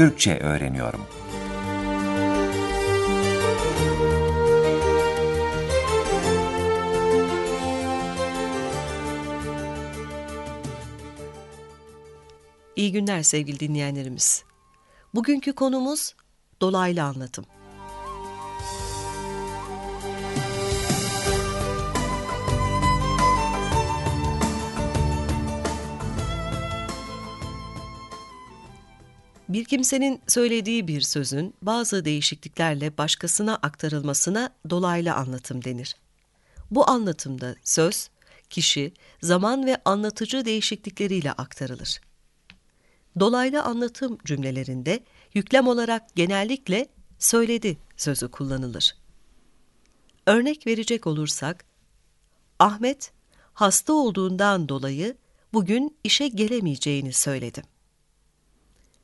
Türkçe öğreniyorum. İyi günler sevgili dinleyenlerimiz. Bugünkü konumuz dolaylı anlatım. Bir kimsenin söylediği bir sözün bazı değişikliklerle başkasına aktarılmasına dolaylı anlatım denir. Bu anlatımda söz, kişi, zaman ve anlatıcı değişiklikleriyle aktarılır. Dolaylı anlatım cümlelerinde yüklem olarak genellikle söyledi sözü kullanılır. Örnek verecek olursak, Ahmet hasta olduğundan dolayı bugün işe gelemeyeceğini söyledi.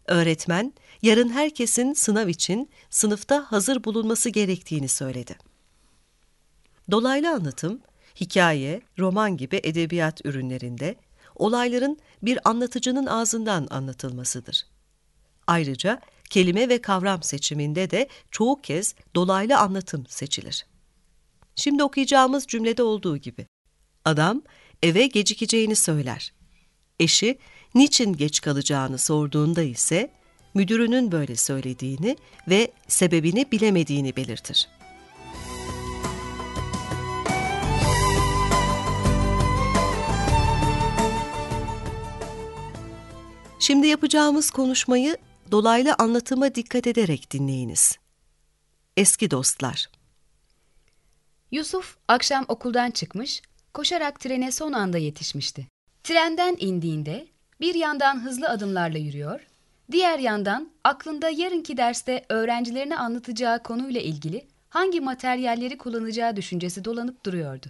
Öğretmen yarın herkesin sınav için sınıfta hazır bulunması gerektiğini söyledi. Dolaylı anlatım, hikaye, roman gibi edebiyat ürünlerinde olayların bir anlatıcının ağzından anlatılmasıdır. Ayrıca kelime ve kavram seçiminde de çoğu kez dolaylı anlatım seçilir. Şimdi okuyacağımız cümlede olduğu gibi. Adam eve gecikeceğini söyler. Eşi niçin geç kalacağını sorduğunda ise müdürünün böyle söylediğini ve sebebini bilemediğini belirtir. Şimdi yapacağımız konuşmayı dolaylı anlatıma dikkat ederek dinleyiniz. Eski dostlar. Yusuf akşam okuldan çıkmış, koşarak trene son anda yetişmişti. Trenden indiğinde bir yandan hızlı adımlarla yürüyor, diğer yandan aklında yarınki derste öğrencilerine anlatacağı konuyla ilgili hangi materyalleri kullanacağı düşüncesi dolanıp duruyordu.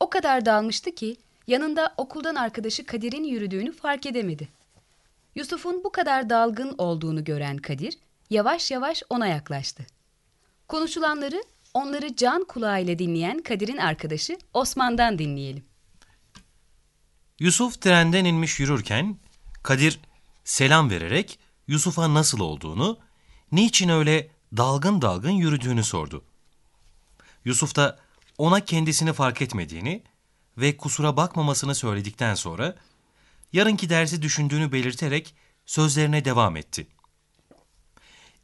O kadar dalmıştı ki yanında okuldan arkadaşı Kadir'in yürüdüğünü fark edemedi. Yusuf'un bu kadar dalgın olduğunu gören Kadir yavaş yavaş ona yaklaştı. Konuşulanları onları can kulağıyla dinleyen Kadir'in arkadaşı Osman'dan dinleyelim. Yusuf trenden inmiş yürürken Kadir selam vererek Yusuf'a nasıl olduğunu, niçin öyle dalgın dalgın yürüdüğünü sordu. Yusuf da ona kendisini fark etmediğini ve kusura bakmamasını söyledikten sonra yarınki dersi düşündüğünü belirterek sözlerine devam etti.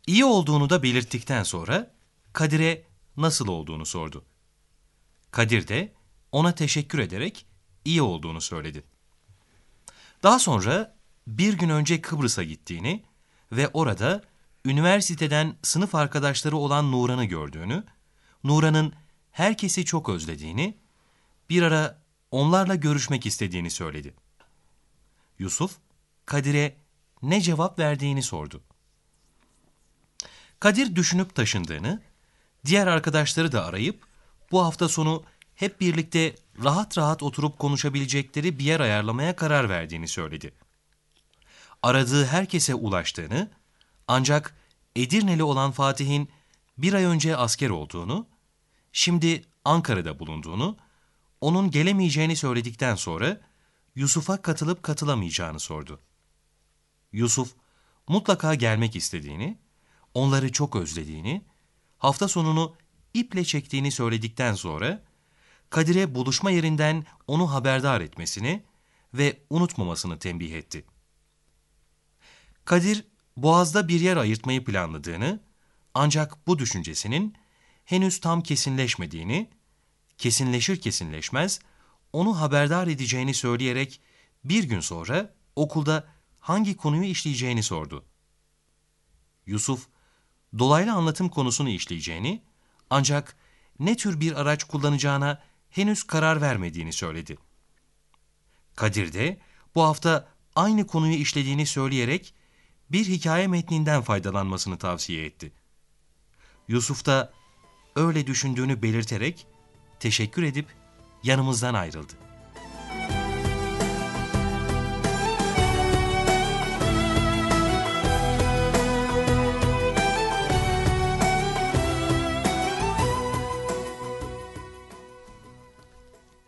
İyi olduğunu da belirttikten sonra Kadir'e nasıl olduğunu sordu. Kadir de ona teşekkür ederek iyi olduğunu söyledi. Daha sonra bir gün önce Kıbrıs'a gittiğini ve orada üniversiteden sınıf arkadaşları olan Nuran'ı gördüğünü, Nuran'ın herkesi çok özlediğini, bir ara onlarla görüşmek istediğini söyledi. Yusuf, Kadir'e ne cevap verdiğini sordu. Kadir düşünüp taşındığını, diğer arkadaşları da arayıp bu hafta sonu hep birlikte rahat rahat oturup konuşabilecekleri bir yer ayarlamaya karar verdiğini söyledi. Aradığı herkese ulaştığını, ancak Edirneli olan Fatih'in bir ay önce asker olduğunu, şimdi Ankara'da bulunduğunu, onun gelemeyeceğini söyledikten sonra Yusuf'a katılıp katılamayacağını sordu. Yusuf mutlaka gelmek istediğini, onları çok özlediğini, hafta sonunu iple çektiğini söyledikten sonra Kadir'e buluşma yerinden onu haberdar etmesini ve unutmamasını tembih etti. Kadir, Boğaz'da bir yer ayırtmayı planladığını, ancak bu düşüncesinin henüz tam kesinleşmediğini, kesinleşir kesinleşmez onu haberdar edeceğini söyleyerek bir gün sonra okulda hangi konuyu işleyeceğini sordu. Yusuf, dolaylı anlatım konusunu işleyeceğini, ancak ne tür bir araç kullanacağına henüz karar vermediğini söyledi. Kadir de bu hafta aynı konuyu işlediğini söyleyerek bir hikaye metninden faydalanmasını tavsiye etti. Yusuf da öyle düşündüğünü belirterek teşekkür edip yanımızdan ayrıldı.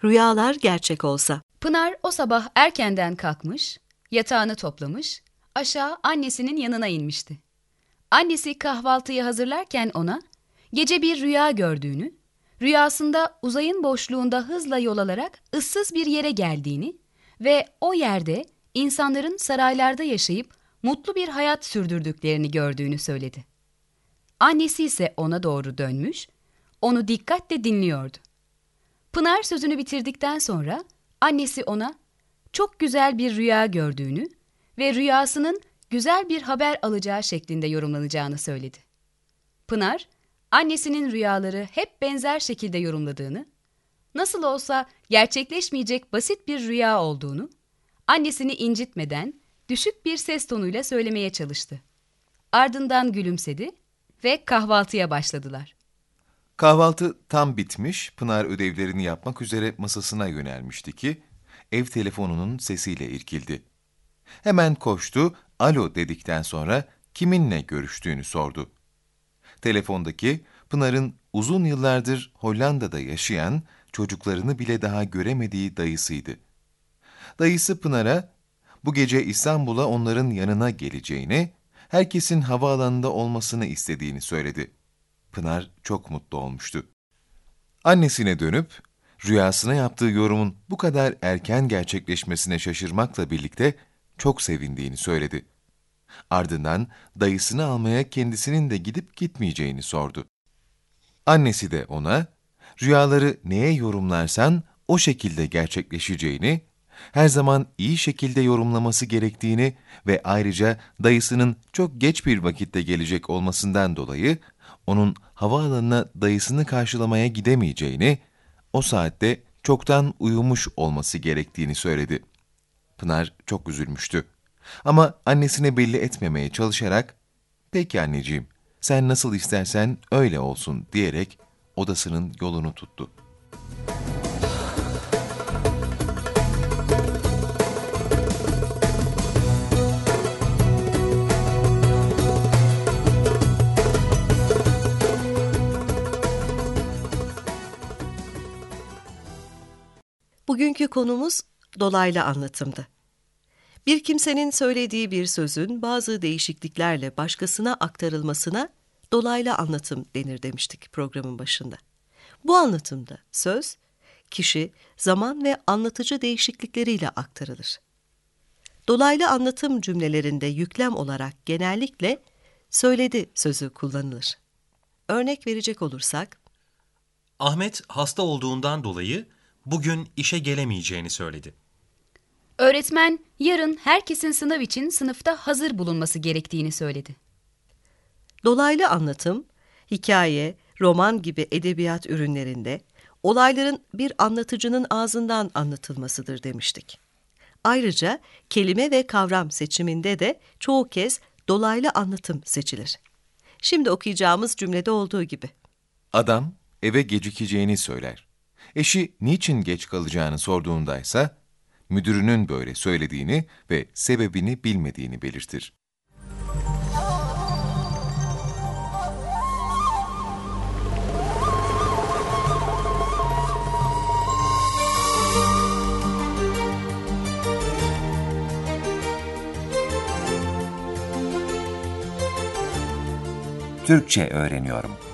Rüyalar gerçek olsa. Pınar o sabah erkenden kalkmış, yatağını toplamış, aşağı annesinin yanına inmişti. Annesi kahvaltıyı hazırlarken ona gece bir rüya gördüğünü, rüyasında uzayın boşluğunda hızla yol alarak ıssız bir yere geldiğini ve o yerde insanların saraylarda yaşayıp mutlu bir hayat sürdürdüklerini gördüğünü söyledi. Annesi ise ona doğru dönmüş, onu dikkatle dinliyordu. Pınar sözünü bitirdikten sonra annesi ona çok güzel bir rüya gördüğünü ve rüyasının güzel bir haber alacağı şeklinde yorumlanacağını söyledi. Pınar, annesinin rüyaları hep benzer şekilde yorumladığını, nasıl olsa gerçekleşmeyecek basit bir rüya olduğunu, annesini incitmeden düşük bir ses tonuyla söylemeye çalıştı. Ardından gülümsedi ve kahvaltıya başladılar. Kahvaltı tam bitmiş, Pınar ödevlerini yapmak üzere masasına yönelmişti ki, ev telefonunun sesiyle irkildi. Hemen koştu, alo dedikten sonra kiminle görüştüğünü sordu. Telefondaki, Pınar'ın uzun yıllardır Hollanda'da yaşayan, çocuklarını bile daha göremediği dayısıydı. Dayısı Pınar'a, bu gece İstanbul'a onların yanına geleceğini, herkesin havaalanında olmasını istediğini söyledi. Pınar çok mutlu olmuştu. Annesine dönüp, rüyasına yaptığı yorumun bu kadar erken gerçekleşmesine şaşırmakla birlikte çok sevindiğini söyledi. Ardından dayısını almaya kendisinin de gidip gitmeyeceğini sordu. Annesi de ona, rüyaları neye yorumlarsan o şekilde gerçekleşeceğini, her zaman iyi şekilde yorumlaması gerektiğini ve ayrıca dayısının çok geç bir vakitte gelecek olmasından dolayı onun havaalanına dayısını karşılamaya gidemeyeceğini, o saatte çoktan uyumuş olması gerektiğini söyledi. Pınar çok üzülmüştü. Ama annesine belli etmemeye çalışarak, ''Peki anneciğim, sen nasıl istersen öyle olsun.'' diyerek odasının yolunu tuttu. Bugünkü konumuz dolaylı anlatımdı. Bir kimsenin söylediği bir sözün bazı değişikliklerle başkasına aktarılmasına dolaylı anlatım denir demiştik programın başında. Bu anlatımda söz, kişi, zaman ve anlatıcı değişiklikleriyle aktarılır. Dolaylı anlatım cümlelerinde yüklem olarak genellikle söyledi sözü kullanılır. Örnek verecek olursak, Ahmet hasta olduğundan dolayı bugün işe gelemeyeceğini söyledi. Öğretmen yarın herkesin sınav için sınıfta hazır bulunması gerektiğini söyledi. Dolaylı anlatım, hikaye, roman gibi edebiyat ürünlerinde olayların bir anlatıcının ağzından anlatılmasıdır demiştik. Ayrıca kelime ve kavram seçiminde de çoğu kez dolaylı anlatım seçilir. Şimdi okuyacağımız cümlede olduğu gibi. Adam eve gecikeceğini söyler. Eşi niçin geç kalacağını sorduğundaysa müdürünün böyle söylediğini ve sebebini bilmediğini belirtir. Türkçe öğreniyorum.